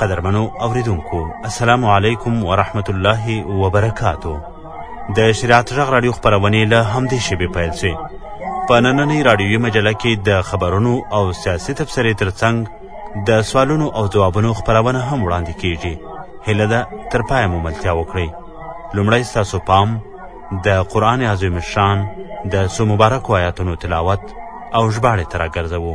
قدرمنو اوریدونکو السلام علیکم ورحمت الله وبرکاتو د شریعت غږ رادیو خبرونه له همدې شبي پیل شي په نننۍ رادیوي مجله کې د خبرونو او سیاسي تبصرې ترڅنګ د سوالونو او ځوابونو خبرونه هم وړاندې کیږي هله ده تر پایه مو ملتیا وکړئ لومړی ستاسو پام د قرآن عظیم شان د څو مبارکو آیاتونو تلاوت او ژباړې ته راګرځوو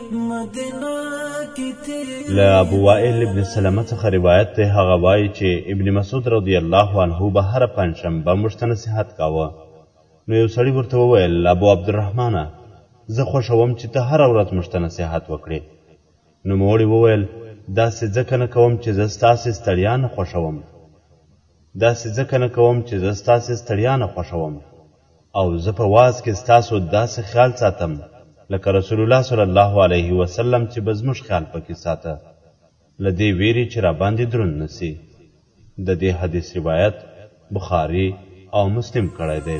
له ابو وائل ابن سلمه څخه روایت دی هغه وایي چې ابن مسعود رضی الله عنه به هره پنجشنبه موږ ته نصیحت کاوه نو یو سړي ورته وویل ابو عبدالرحمنه زه خوښوم چې ته هره ورځ موږ ته نصیحت وکړې نوموړي وویل داسې ځکه نه کوم چې زه ستاسې ستړیا نه خوښوم داسې ځکه نه کوم چې زه ستاسې ستړیا نه خوښوم او زه په واز کې ستاسو داسې خیال ساتم لکه رسول الله صلی الله علیه وسلم چې به زموږ خیال پکې ساته له دې ویرې چې راباندې دروند نسی د دې حدیث روایت بخاری او مسلم کړی دی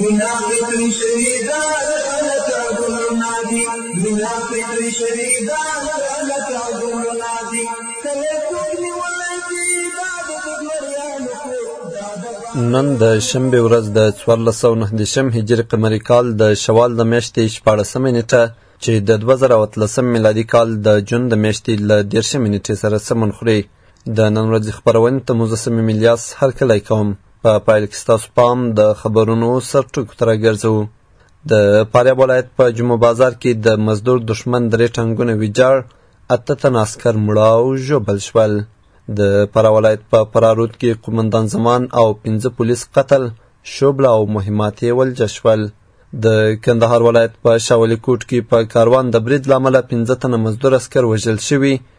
مینا فکری شهیدان لکه ګلونه دي مینا فکری شهیدان لکه ګلونه دي کله څوک نیولی دي دا د دګمریانو کور نن د شنبې ورځ د څوارلس سوه نهه دېرشم هجري قمري کال د شوال د میاشتې شپاړسمه نېټه چې د دوه زره او اتلسم میلادي کال د جون د میاشتې له دېرشمې نېټې سره سمون خوري د نن ورځې خپرونې ته مو زه صمیم الیاس هرکلی کوم په پایل کې ستاسو پام د خبرونو سرټکو ته راګرځوو د فاریاب ولایت په جمعه بازار کې د مزدور دښمن درې ټانګونه ویجاړ اته تن عسکر مړه او ژوبل شول د فراه ولایت په فرارود کې قومندان زمان او پنځه پولیس قتل شوبله او مهمات یې ولجه شول د کندهار ولایت په شاولي کوټ کې په کاروان د برید له امله پنځه تنه مزدور عسکر وژل شوي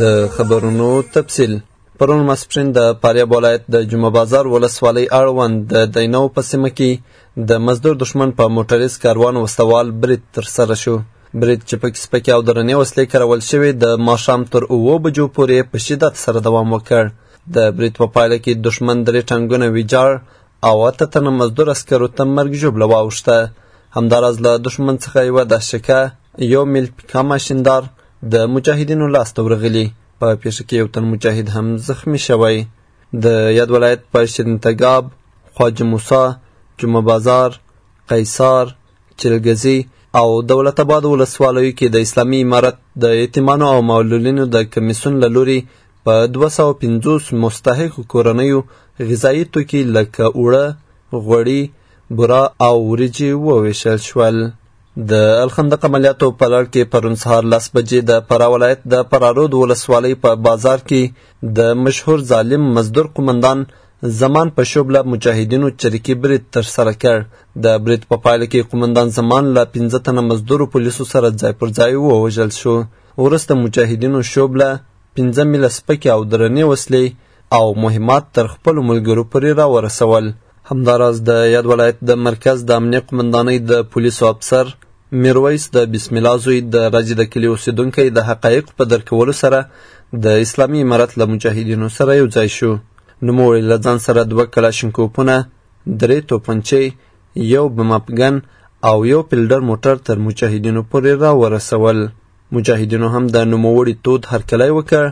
د خبرونو تفصیل پرون ماسپښین د فاریاب ولایت د جمعه بازار ولسوالۍ اړوند د دینو په سیمه کې د مزدور دښمن په موټریز کاروان وسلوال برید ترسره شو برید چې پکې سپکې او درنې وسلې کارول شوې د ماښام تر اوو بجو پورې په شدت سره دوام وکړ د برید په پایله کې دښمن درې ټانګونه ویجاړ او اته تنه مزدور عسکرو ته مرګ ژوبله واوښته همداراز له دښمن څخه یوه دهشکه یو میل پیکا ماشیندار د مجاهدینو لاس ته ورغلي په پیښه کې یو تن مجاهد هم زخمی شوی د یاد ولایت په شیرین تګاب خواجه موسی جمعه بازار قیصار چلګزي او دولت آباد ولسوالیو کې د اسلامي امارت د یتیمانو او معلولینو د کمیسیون له لوري په 250 مستحقو کورنیو غذایي توکي لکه اوړه، غوړي، بورا او وریجې وویشل شول. د الخندق عملیاتو په لړ کې پرون سهار لس بجې د فراه ولایت د فرارود ولسوالۍ په بازار کې د مشهور ظالم مزدور قومندان زمان په شوبله مجاهدینو چریکي برید ترسره کړ د برید په پایله کې قومندان زمان له پنځه تنه مزدورو پولیسو سره ځای پر ځای ووژل شو وروسته مجاهدینو شوبله پنځه میله سپکې او درنې وسلې او مهمات تر خپلو ملګرو پورې راورسول. همداراز د یاد ولایت د مرکز د امنیه قومندانۍ د پولیسو افسر میرویس د بسم الله زوی د راجي د کلي اوسېدونکی د حقایقو په درک کولو سره د اسلامي امارت له مجاهدینو سره یو ځای شو نوموړي له ځان سره دوه کلاشینکوپونه درې توپنچې یو بمپګن او یو پلډر موټر تر مجاهدینو پورې راورسول مجاهدینو هم د نوموړي تود هرکلی وکړ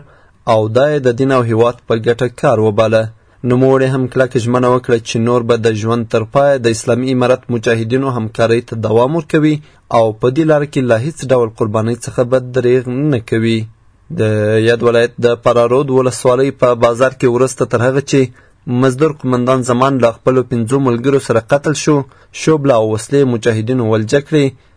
او دا یې د دین او هیواد په ګټه کار وباله نوموړي هم کلکه ژمنه وکړه چې نور به د ژوند تر پایه د اسلامي امارت مجاهدینو همکارۍ ته دوام ورکوي او په دې لاره کې له هیڅ ډول قربانۍ څخه به دریغ نه کوي د یاد ولایت د پرارود ولسوالۍ په بازار کې ورسته تر هغه چې مزدور قمندان زمان له خپلو پنځو ملګرو سره قتل شو شوبله او وسلې مجاهدینو ولجه کړې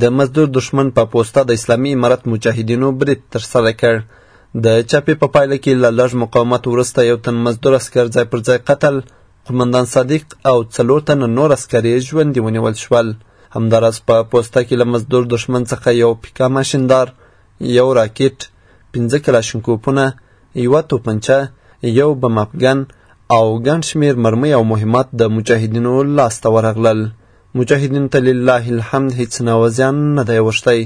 د مزدور دښمن په پوسته د اسلامي امارت مجاهدینو برید ترسره کړ. د چاپې په پایله کې له لږ مقاومت وروسته یو تن مزدور عسکر ځای پر ځای قتل، قومندان صادق او څلور تنه نور عسکر یې ژوندي ونیول شول. همداراز په پوسته کې له مزدور دښمن څخه یو پیکا ماشیندار، یو راکټ، پنځه کلاشینکوپونه، یوه توپنچه، یو بم افګن او ګڼ شمېر مرمۍ او مهمات د مجاهدینو لاسته ورغلل. مجاهدین ته لله الحمد هیڅ نوع زیان نه دی اوښتی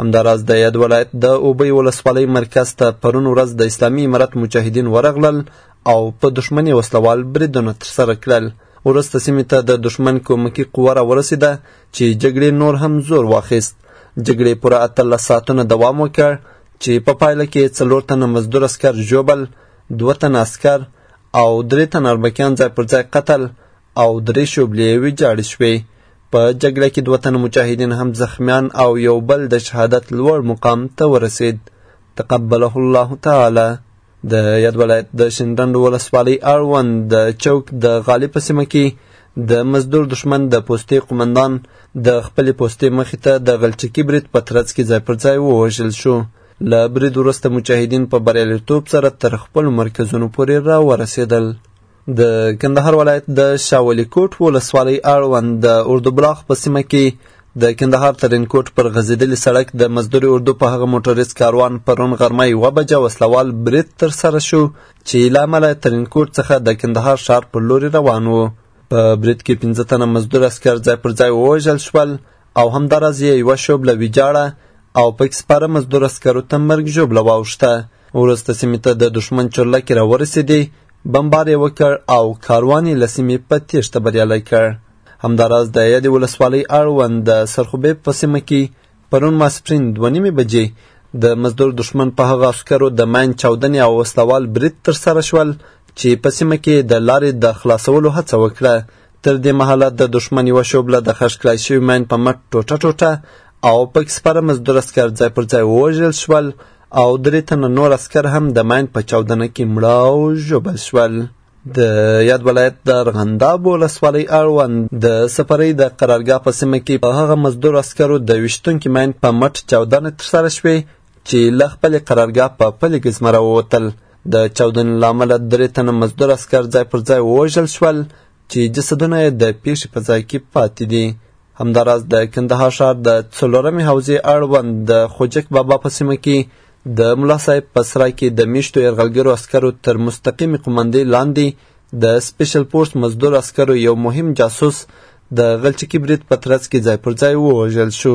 همداراز د یاد ولایت د اوبۍ ولسوالۍ مرکز ته پرون ورځ د اسلامي امارت مجاهدین ورغلل او په دښمني وسلوال بریدونه ترسره کړل وروسته سیمې ته د دښمن کومکي قوه راورسېده چې جګړې نور هم زور واخیست جګړې پوره اتلس ساعتونه دوام وکړ چې په پایله کې څلور تنه مزدور اسکر ژوبل دوه تنه اسکر او درې تنه اربکیان ځای پر ځای قتل او درې شوبلې یې ویجاړې شوې. په جګړه کې دوه تنه مجاهدین هم زخمیان او یو بل د شهادت لوړ مقام ته ورسید. تقبله الله تعالی. د یاد ولایت د شینډنډ ولسوالۍ اړوند د چوک د غالي په سیمه کې د مزدور دښمن د پوستې قومندان د خپلې پوستې مخې ته د غلچکي برید په ترڅ کې ځای پر ځای ووژل شو له برید وروسته مجاهدین په بریالیتوب سره تر خپلو مرکزونو پورې راورسېدل د کندهار ولایت د شاولی کوټ ولسوالۍ اړوند د اردو بلاخ په سیمه کې د کندهار ترینکوټ پر غځېدلي سړک د مزدوري اردو په هغه موټریز کاروان پرون غرمه یوه بجه وسلوال برید ترسره شو چې له امله ترینکوټ څخه د کندهار ښار پر لوري روان و په برید کې پنځه تنه مزدور اسکر ځای پر ځای ووژل شول او همداراز یې یوه شوبله ویجاړه او پکې سپاره مزدور اسکرو ته مرګ ژوبله واوښته وروسته سیمې ته د دښمن چورلکې راورسېدې بمبار یې وکړ او کاروان یې له سیمې په تېښته بریالی کړ همداراز د یادې ولسوالۍ اړوند د سرخوبیب په سیمه کې پرون ماسپرین دوه نیمې بجې د مزدور دښمن په هغه عسکرو د ماین چاودنې او وسلوال برید ترسره شول چې په سیمه کې د لارې د خلاصولو هڅه وکړه تر دې مهاله د دښمن یوه شوبله د خښ کړای شوي ماین په مټ ټوټه ټوټه او پکې سپاره مزدور اسکر ځای پر ځای ووژل شول او درې تنه نور اسکر هم د ماین په چاودنه کې مړه او ژوبل شول د یاد ولایت د ارغنداب ولسوالۍ اړوند د سپرۍ د قرارګاه په سیمه کې په هغه مزدور عسکرو د ویشتونکي ماین په مټ چاودنه ترسره شوې چې له خپلې قرارګاه په پلې ګزمره ووتل د چاودنې له امله درې تنه مزدور عسکر ځای پر ځای ووژل شول چې جسدونه یې د پیښې په ځای کې پاتې دي همداراز د کندهار ښار د څلورمې حوزې اړوند د خوجک بابا په سیمه کې د ملا صاحب په سرای کې د میشتو یرغلګرو عسکرو تر مستقیمې قومندې لاندې د سپیشل فورس مزدور عسکرو یو مهم جاسوس د غلچکي برید په ترڅ کې ځای پر ځای ووژل شو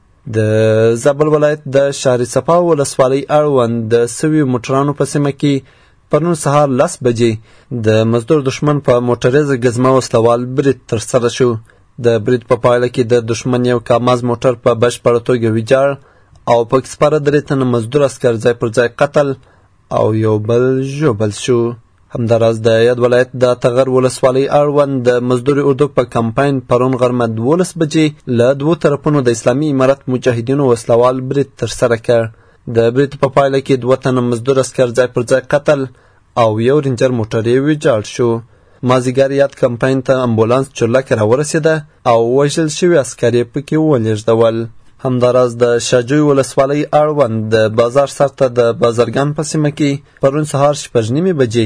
د زابل ولایت د شهر صفا ولسوالۍ اړوند د سویو موټرانو په سیمه کې پرون سهار لس بجې د مزدور دښمن په موټریزه ګزمه وسلوال برید ترسره شو د برید په پایله کې د دښمن یو کاماز موټر په بشپړه توګه ویجاړ او پکې سپاره درې تنه مزدور عسکر ځای پر ځای قتل او یو بل ژوبل شو همداراز د یاد ولایت د تغر ولسوالۍ اړوند د مزدوري اردو په کمپاین پرون غرمه دولس بجې له دوو طرفونو د اسلامي امارت مجاهدینو وسلوال برید ترسره کړ د برید په پایله کې دوه تنه مزدور اسکر ځای پر ځای قتل او یو رینجر موټر یې ویجاړ شو مازیګر یاد کمپاین ته امبولانس چورلکه راورسېده او وژل شوي عسکر یې پکې ولېږدول همداراز د شاجوی ولسوالۍ اړوند د بازار سر ته د بازرګان په سیمه کې پرون سهار شپږ نیمې بجې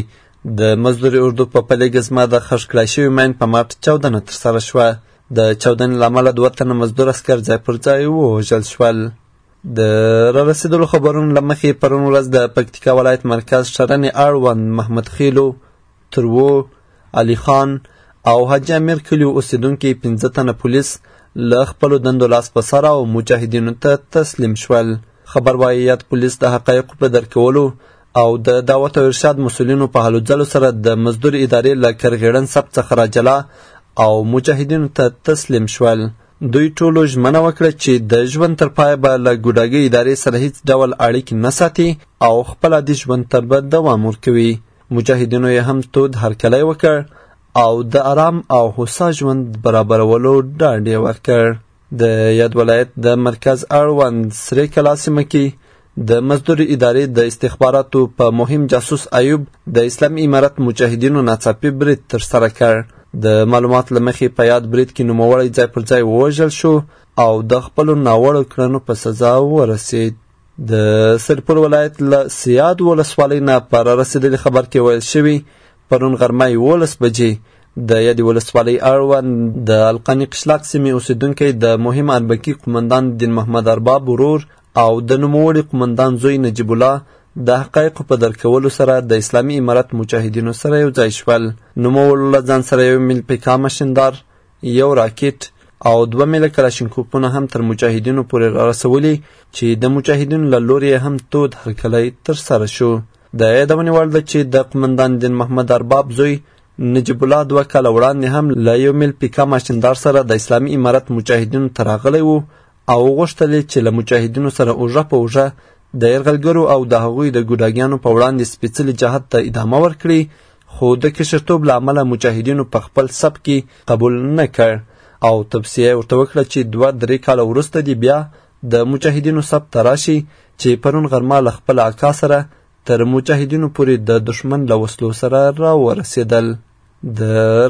د مزدوري اردو په پلې ګزمه د خښ کړای شوي ماین په مټ چاودنه ترسره شوه د چاودنې له امله دوه تنه مزدور عسکر ځای پر ځای ووژل شول د را رسېدلو خبرونو له مخې پرون ورځ د پکتیکا ولایت مرکز شرنې اړوند محمد خیلو تروو، علي خان او حاجي امیر کلیو اوسېدونکي پنځه تنه پولیس له خپلو دندو لاس په سر او مجاهدینو ته تسلیم شول. خبر وايي یاد پولیس د حقایقو په درک کولو او د دعوت او ارشاد مسولینو په هلو ځلو سره د مزدور ادارې له کرغېړن سبت څخه راجلا او مجاهدینو ته تسلیم شول. دوی ټولو ژمنه وکړه چې د ژوند تر پایه به له ګوډاګۍ ادارې سره هیڅ ډول اړیکې نه ساتي او خپل عادي ژوند ته به دوام ورکوي. مجاهدینو یې هم تود هرکلی وکړ او د آرام او هوسا ژوند برابرولو ډاډ یې ورکړ د یاد ولایت د مرکز اړوند سرې کلا سیمه کې د مزدور ادارې د استخباراتو په مهم جاسوس ایوب د اسلامي امارت مجاهدینو ناڅاپي برید ترسره کړ د معلومات له مخې په یاد برید کې نوموړی ځای پر ځای ووژل شو او د خپلو ناوړو کړنو په سزا ورسید د سرپل ولایت له سیاد ولسوالۍ نه په رارسېدلي خبر کې ویل شوي پرون غرمه یولس بجې د یادې ولسوالۍ اړوند د القاني قشلاق سیمې اوسېدونکی د مهم اربکي قومندان دین محمد ارباب ورور او د نوموړي قومندان زوی نجیب الله د حقایقو په درک کولو سره د اسلامي امارت مجاهدینو سره یو ځای شول نوموړو له ځان سره یو ملپیکا ماشیندار یو راکټ او دوه میله کلاشینکوفونه هم تر مجاهدینو پورې را رسولي چې د مجاهدینو له لوري یې هم تود هرکلی ترسره شو د یادونې وړ ده چې د قمندان دین محمد ارباب زوی نجیب الله دوه کاله وړاندې هم له یو میل پیکا ماشیندار سره د اسلامي امارت مجاهدینو ته راغلی و او وغوښتل یې چې له مجاهدینو سره اوږه په اوږه د یرغلګرو او د هغوی د ګوډاګیانو په وړاندې سپېڅلي جهاد ته ادامه ورکړي خو د کشرتوب له امله مجاهدینو په خپل سب کې قبول نه کړ او توصیه ورته وکړه چې دوه درې کاله وروسته دې بیا د مجاهدینو سب ته راشي چې پرون غرمه له خپل اکا سره تر مجاهدینو پورې د دښمن له وسلو سره راورسېدل د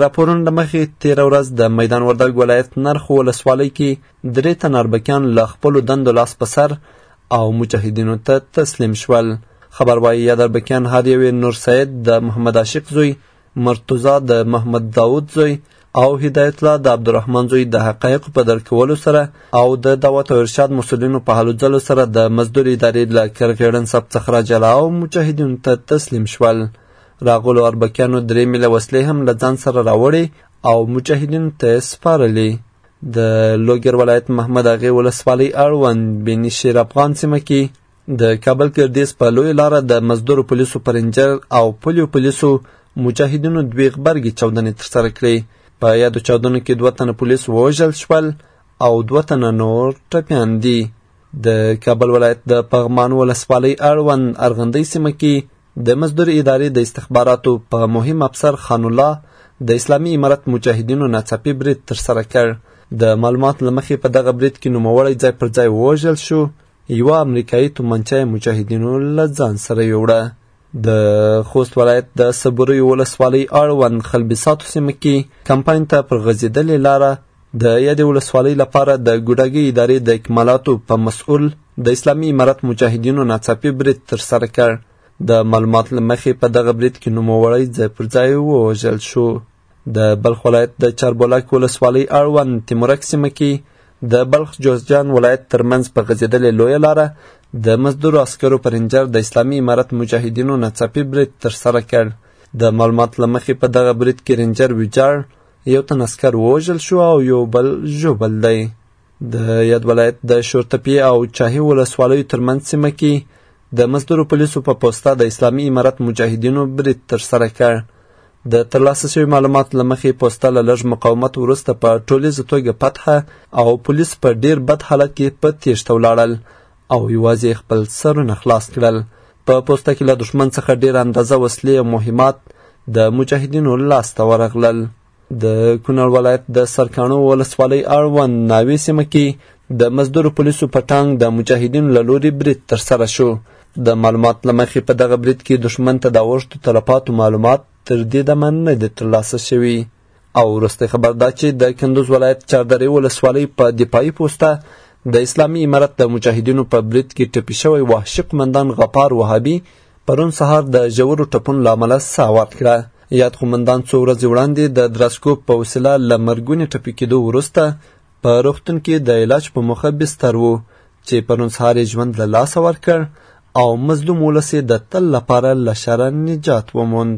راپورونو له مخې تېره ورځ د میدان وردګ ولایت نرخ ولسوالۍ کې درې تنه اربکیان له خپلو دندو لاس په سر او مجاهدینو ته تسلیم شول خبر وايي یاد اربکیان هر یو یې نور سید د محمد عاشق زوی مرتضا د محمد داود زوی او هدایت الله د عبدالرحمن زوی د حقایقو په درک کولو سره او د دعوت او ارشاد مسولینو په هلو ځلو سره د مزدور ادارې له کرغېړن ثبت څخه راجلا او مجاهدینو ته تسلیم شول راغلو اربکیانو درې میله وسلې هم له ځان سره راوړې او مجاهدینو ته یې سپارلې د لوګر ولایت محمد اغې ولسوالۍ اړوند بیني شیر افغان سیمه کې د کابل ګردیز په لوی لاره د مزدورو پولیسو په رنجر او پلیو پولیسو مجاهدینو دوې غبرګې چاودنې ترسره کړې په یادو چاودنو کې دوه تنه پولیس ووژل شول او دوه تنه نور ټپیان دي د کابل ولایت د پغمان ولسوالۍ اړوند ارغندۍ سیمه کې د مزدور ادارې د استخباراتو په مهم افسر خان الله د اسلامي امارت مجاهدینو ناڅاپي برید ترسره کړ د معلومات له مخې په دغه برید کې نوموړی ځای پر ځای ووژل شو یوه امریکایي تومانچه یې مجاهدینو له ځان سره یوړه د خوست ولایت د صبریو ولسوالۍ اړوند خلبساتو سیمه کې کمپاین ته پر غځېدلې لاره د یادې ولسوالۍ لپاره د ګوډاګي ادارې د اکمالاتو په مسؤل د اسلامي امارت مجاهدینو ناڅاپي برید ترسره کړ. د معلومات له مخې په دغه برید کې نوموړی ځای پر ځای ووژل شو. د بلخ ولایت د چاربولاک ولسوالۍ اړوند تیمورک سیمه کې د بلخ جوزجان ولایت ترمنځ په غځېدلې لویه لاره د مزدورو عسکرو پر انجر د اسلامي امارت مجاهدینو ناڅاپي برید ترسره کړ د معلوماتو له مخې په دغه برید کې رینجر ویجاړ یو تن عسکر ووژل شو او یو بل ژوبل دی د یاد ولایت د شورتپی او چاهي ولسوالیو ترمنځ سیمه کې د مزدورو پولیسو په پوسته د اسلامي امارت مجاهدینو برید ترسره کړ د ترلاسه شوي معلومات له مخې پوسته له لږ مقاومت وروسته په ټولیزه توګه فتحه او پولیس په ډیر بد حالت کې په تیښته ولاړل او یوازې خپل سرونه خلاص کړل په پوسته کې له دښمن څخه ډېر اندازه وسلې او مهمات د مجاهدینو لاسته ورغلل د کونړ ولایت د سرکاڼو ولسوالۍ اړوند ناوې سیمه کې د مزدورو پولیسو په ټانګ د مجاهدینو له لوري برید ترسره شو د معلومات له مخې په دغه برید کې دښمن ته د اوښتو تلفاتو معلومات تر دې دمه نه دي ترلاسه شوي او وروستی خبر دا چې د کندوز ولایت چاردرې ولسوالۍ په دفاعي پوسته د اسلامي امارت د مجاهدینو په برید کې ټپي شوی وحشي قمندان غفار وهابي پرون سهار د ژورو ټپونو له امله ساه ورکړه یاد قمندان څو ورځې وړاندې د دراسکوپ په وسیله له مرګونې ټپي کېدو وروسته په روغتون کې د علاج په موخه بستر و چې پرون سهار یې ژوند له لاسه ورکړ او مظلوم ولس یې د تل لپاره له شره نجات وموند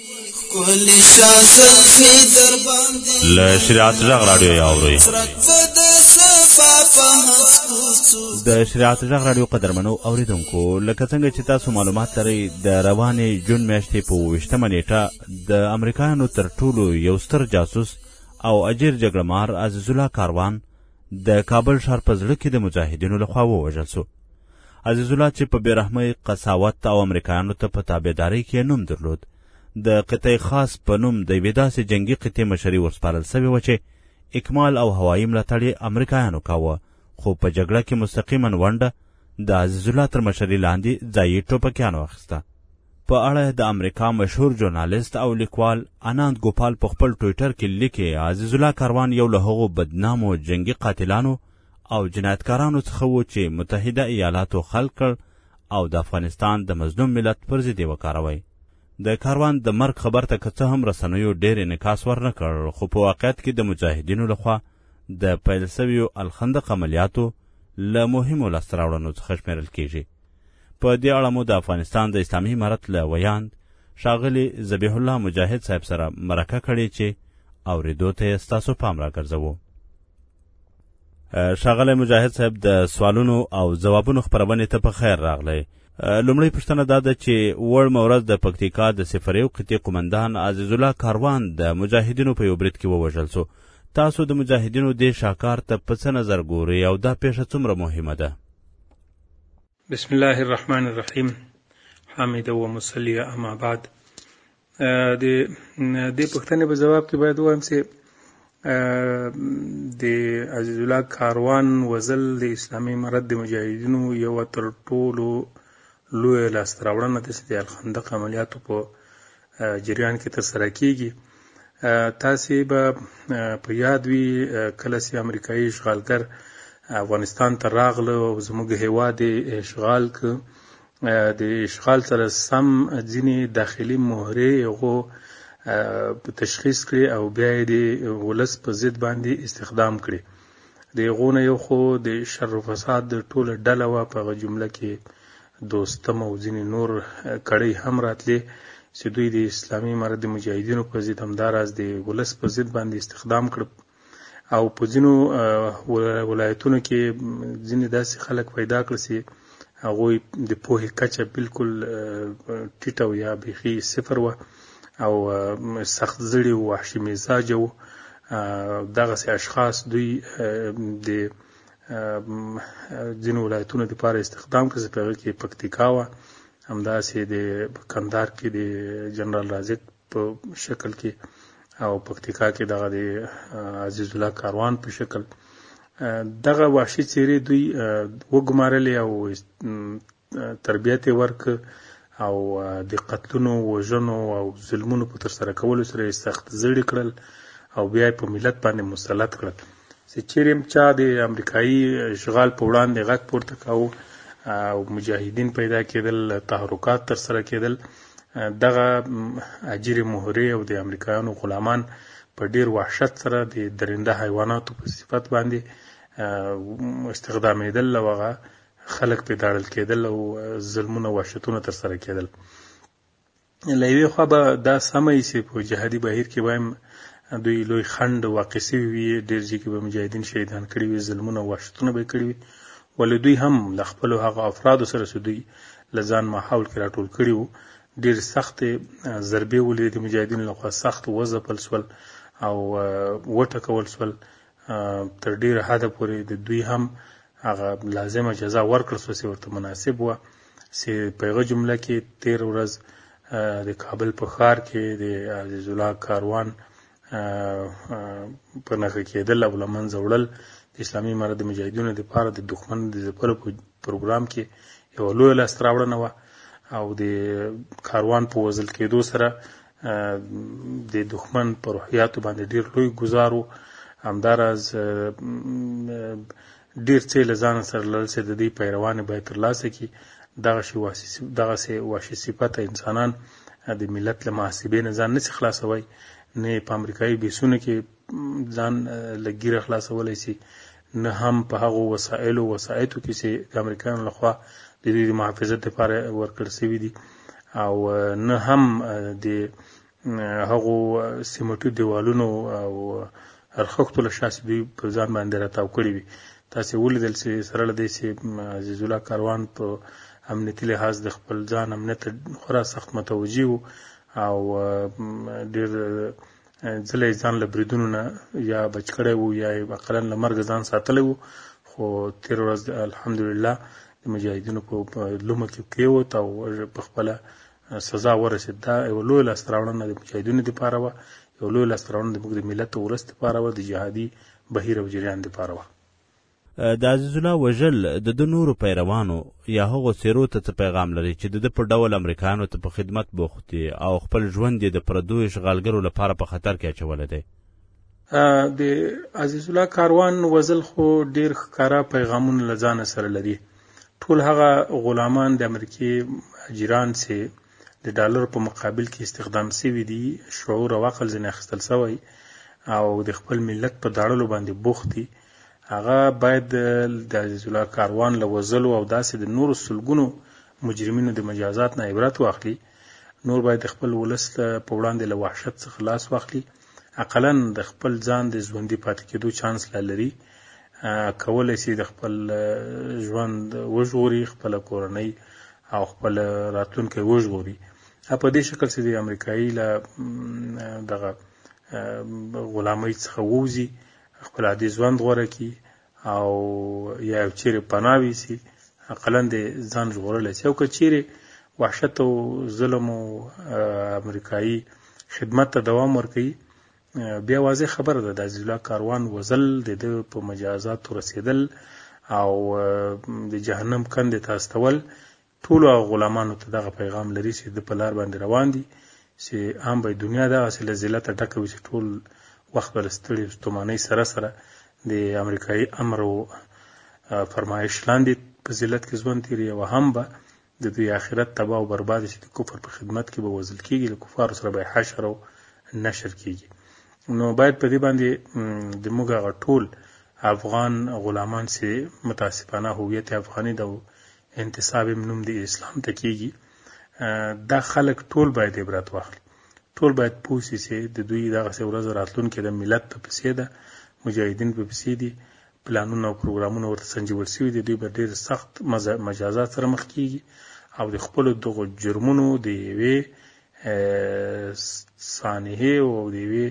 کل شاسل فی در باندې له شریعت ژغ راډیو یاوري د شریعت ژغ راډیو قدرمنو اوریدونکو لکه څنګه چې تاسو معلومات لرئ د روانې جون میاشتې په اوویشتمه نیټه د امریکایانو تر ټولو یو ستر جاسوس او اجیر جګړهمار عزیزالله کاروان د کابل ښار په زړه کې د مجاهدینو لخوا ووژل سو عزیز الله چې په بیرحمۍ قساوت او امریکایانو ته په تابعدارۍ کې نوم درلود د قطعه خاص په نوم د یوې داسې جنگي قطعې مشري ورسپارل سوې وه چې اکمال او هوایي ملاتړ یې امریکایانو کاوه خو په جګړه کې مستقیما ونډه د عزیز الله تر مشري لاندې ځایي ټوپکیانو اخیسته په اړه د امریکا مشهور ژورنالیست او لیکوال اناند ګوپال په خپل ټویټر کې لیکي عزیز الله کاروان یو له هغو بدنامو جنگي قاتلانو او جنایتکارانو څخه وو چې متحده ایالاتو خلق کړ او د افغانستان د مظلوم ملت پر ضد یې وکاروی د کاروان د مرګ خبر ته که څه هم رسنیو ډېر انعکاس ورنه کړ خو په واقعیت کې د مجاهدینو لخوا د پیل سویو الخندق عملیاتو له مهمو لاسته راوړنو څخه شمېرل کیږي په دې اړه مو د افغانستان د اسلامي امارت له ویاند ښاغلي ذبیح الله مجاهد صاحب سره مرکه کړې چې اورېدو ته یې ستاسو پام راګرځوو شاغلی مجاهد صاحب د سوالونو او ځوابونو خبرونه ته په خیر راغلی لومړی پوښتنه دا ده چې وړ مورز د پکتیکا د سفریو قطعې قومندان عزیز الله کاروان د مجاهدینو په یو برید کې ووژل شو تاسو د مجاهدینو دې شاکار ته په څه نظر ګورئ او دا پیښه څومره مهمه ده بسم الله الرحمن الرحیم حامد و مصلی اما بعد د دې پښتنې په جواب کې باید وایم چې د عزیز الله کاروان وزل د اسلامي امارت د مجاهدینو یو تر ټولو لوی لاسته راوړنه ده چې د الخندق عملیاتو په جریان کې ترسره کیږي تاسو به په یاد وی کله چې امریکایي اشغالګر افغانستان ته راغله او زموږ هیواد اشغال ک د اشغال سره سم ځینې داخلي مهرې غو په تشخیص کړي او بیا یې د ولس په ضد باندې استخدام کړي د غونه یو خو د شر و فساد د ټوله ډله وا په جمله کې دوستم او ځینې نور کړۍ هم راتلې چې دوی د اسلامي امارت د مجاهدینو په ضد همداراز د ولس په ضد باندې استخدام کړ او په ځینو ولایتونو کې ځینې داسې خلک پیدا کړ چې هغوی د پوهې کچه بالکل ټیټه او یا بیخي صفر وه او سخت زړي او وحشي مزاج وو دغسې اشخاص دوی د ځینو ولایتونو لپاره استخدام کړ چې په هغه کې پکتیکا وه همداسې د کندهار کې د جنرال رازق په شکل کې او پکتیکا کې دغه د عزیز الله کاروان په شکل دغه وحشي چیرې دوی وګمارلې او تربیت یې ورک او د قتلونو وژنو او ظلمونو په تر سره کولو سره یې سخت زړی کړل او بیا په ملت باندې مسلط کړل چې چیرې چا د امریکایي اشغال په وړاندې غږ پورته کاوه او مجاهدین پیدا کېدل تحرکات تر سره کېدل دغه اجیر مهره او د امریکایانو غلامان په ډیر وحشت سره د درنده حیواناتو په صفت باندې استخدامېدل او هغه خلک په داړل کېدل او ظلمونه وحشتونه تر سره کېدل له یوې خوا به دا سمه چې په جهادي بهیر کې وایم دوی لوی خند واقع سوي وي ډېر ځکه به مجاهدین شهیدان کړي وي ظلمونه او وحشتونه به کړي وي ولې دوی هم له خپل هغه افرادو سره چې دوی له ځان ماحول کې راټول کړي وو ډېر سخت ضربې ولې د مجاهدینو لخوا سخت وځپل سول او وټکول سول تر ډیره حده پورې د دوی هم هغه لازمه جزا ورکړل سو چې ورته مناسب و چې په هغه جمله کې تیر ورځ د کابل په ښار کې د عزیز الله کاروان په نخ کېدل او لمنځه وړل د اسلامي امارت د مجاهدینو لپاره د دښمن د ځپلو په پروګرام کې یو لوی لاس راوړنه و او د کاروان په وزل کېدو سره د دښمن پر روحیاتو باندې ډیر لوی گزارو همداراز ډیر څه له ځان سره لرل چې د دې پیروان به تر لاسه کی دغه شی واسي دغه سه واشي صفته انسانان د ملت له محاسبې نه ځان نه خلاصوي نه په امریکایي بیسونه کې ځان له ګیره خلاصولی سي نه هم په هغو وسایلو وسایتو کې چې د امریکایانو لخوا د دوی د محافظت لپاره ورکړل سوي دي او نه هم د هغو سیمټو دیوالونو او هرخښتو له شاسې دوی په ځان باندې راتاو کړي وي تاسې ولیدل چې سره له دې چې عزیز الله کاروان په امنیتي لحاظ د خپل ځان امنیت خورا سخت متوجه وو او ډېر ځله یې ځان له بریدونو نه یا بچ کړی وو یا یې اقلا له مرګه ځان ساتلی وو خو تېره ورځ الحمدلله د مجاهدینو په لومه کې کېوت او په خپله سزا ورسېد دا یو لوی لاسته راوړنه د مجاهدینو دپاره وه یو لوی لاسته راوړنه زموږ د ملت او ولس دپاره وه د جهادي بهیر او جریان دپاره وه د عزیز الله وژل د ده نورو پیروانو یا هغو څېرو ته څه پیغام لري چې د ده په ډول امریکایانو ته په خدمت بوخت دي او خپل ژوند یې د پردو اشغالګرو لپاره په خطر کې اچولی دی د عزیز الله کاروان وزل خو ډیر ښکارا پیغامونه له ځان سره لري ټول هغه غلامان د امریکای اجیران چې د ډالر په مقابل کې استخدام شوي دي شعور او عقل ځنې اخیستل شوی او د خپل ملت په داړلو باندې بوخت دي هغه باید د عزیز الله کاروان له وزلو او داسې د نورو سلګونو مجرمینو د مجازات نه عبرت واخلي نور باید خپل ولس له په وړاندې له وحشت څخه لاس واخلي اقلا د خپل ځان د ژوندي پاتې کېدو چانس لا لري کولی شي د خپل ژوند وژغوري خپله کورنۍ او خپل راتلونکی وژغوري په دې شکل چې د امریکایي له دغه غلامۍ څخه ووځي خپل عادي ژوند غوره کی او یا چیرې پناه ویسي اقلا د ځان ژغورلی شي او که چیرې وحشت او ظلم او امریکایي خدمت ته دوام ورکوي بیا واضح خبره ده د عزیز الله کاروان وزل د ده په مجازاتو رسېدل او د جهنم کندې ته استول ټولو هغه غلامانو ته دغه پیغام لري چې د په لار باندې روان دي چې هم به دنیا دغسې له ذلته ډکه وي چې ټول وخت به له ستړي ستومانۍ سره سره د امریکایي امر او فرمایش لاندې په ذلت کې ژوند تیري او هم به د دوی آخرت تباه او برباد شي د کفر په خدمت کې به وزل کیږي له کفارو سره به حشر او نشر کیږي نو باید په دې باندې د موږ غټول افغان غلامان چې متاسفانه هویت افغاني د انتساب نوم دی اسلام ته کیږي دا خلک ټول باید عبرت واخلي ټول باید پوسی سي د دوی دغه سه ورځ راتلون کې د ملت په پسې ده مجاهدین په پسې دي پلانونه او پروګرامونه ورته سنجول شوي دي دوی به ډیر سخت مجازات سره مخ کیږي او د خپل دغه جرمونو د یوې سانحه او د یوې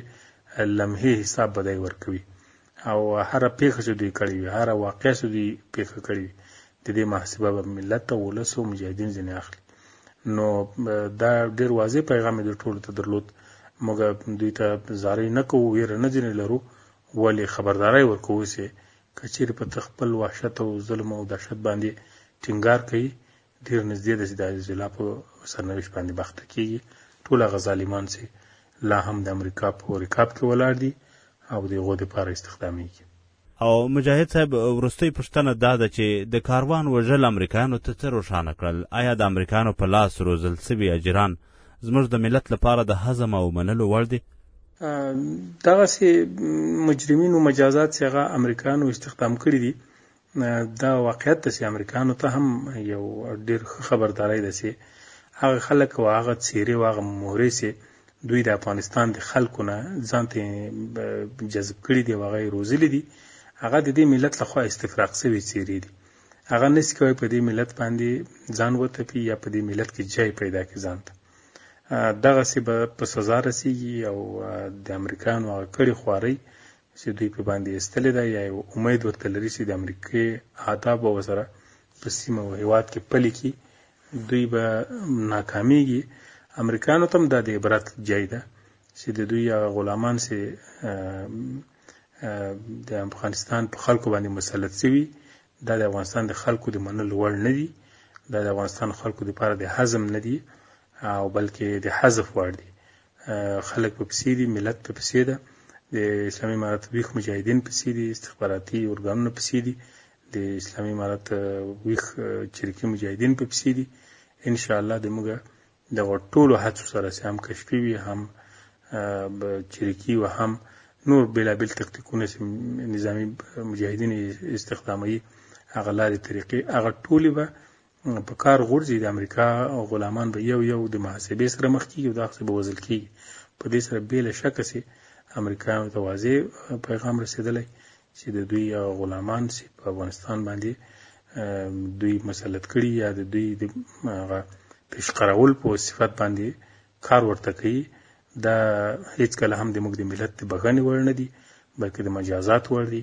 لمحه حساب بدای ورکوي او هره پیښه چې دوی کړې وي هره واقعه چې دوی پیښه کړې وي د دې محاسبه به ملت او ولس او مجاهدین ځینې اخلي نو دا ډیر واضح پیغام د ټولو ته درلود موږ دوی ته زارۍ نه کوو ویره نه ځینې لرو ولې خبرداري ورکوو چې کچیر په تخپل وحشت او ظلم او دهشت باندې ټینګار کوي ډیر نږدې ده چې د عزیز الله په سرنوشت باندې بخته کیږي ټول هغه ظالمان چې لا هم د امریکا په رکاب کې ولاړ دي او د هغو دپاره استخدامیږي او مجاهد صاحب وروستۍ پوښتنه دا ده چې د کاروان وژل امریکایانو ته څه روښانه کړل آیا د امریکایانو په لاس روزل سوي اجیران زموږ د ملت لپاره د هضم او منلو وړ دي دغسې مجرمینو مجازات چې هغه امریکایانو استخدام کړي دي دا واقعیت ده چې امریکایانو ته هم یو ډیر ښه خبرداری ده چې هغه خلک او هغه څیرې او هغه مهرې چې دوی د افغانستان د خلکو نه ځان ته جذب کړي دي او هغه یې روزلي دي هغه د دې ملت لخوا استفراق سوي څیرې دي هغه نس کوي په دې ملت باندې ځان وتپي یا په دې ملت کې جای پیدا کړي ځان ته دغه سی به په سزا رسیږي او د امریکایانو هغه کړي خواري چې دوی په باندې ایستلې ده یا یو امید ورته لري چې د امریکې اهداف به وسره په سیمه او هیواد کې پلي کی دوی به ناکامیږي امریکایانو ته هم دا د عبرت ځای ده چې د دوی هغه غلامان چې د افغانستان په خلکو باندې مسلط شوي دا د افغانستان د خلکو د منلو وړ نه دي دا د افغانستان خلکو لپاره د هضم نه دي او بلکې د حذف وړ دي خلک په پسې دي ملت په پسې ده د اسلامي امارت ویخ مجاهدین پسې دي استخباراتي ارګانونه پسې دي د اسلامي امارت ویخ چریکي مجاهدین په پسې دي ان شاء الله د موږ د ټولو هڅو سره چې هم کشفي وي هم چریکي او هم نور بېلابېل تکتیکونه چې نظامي مجاهدین استخداموي هغه لارې طریقې هغه ټولې به په کار غورځي د امریکا غلامان به یو یو د محاسبې سره مخ کیږي او دا خصه به وزل کیږي په دې سره بیل شک سي امریکایانو ته واضح پیغام رسیدلی چې د دوی غلامان چې په افغانستان باندې دوی مسلط کړي یا د دوی د هغه پیشقرول په صفت باندې کار ورته کوي دا هیڅ کله هم د موږ د ملت د بغنې وړ نه دي بلکې د مجازات وړ دي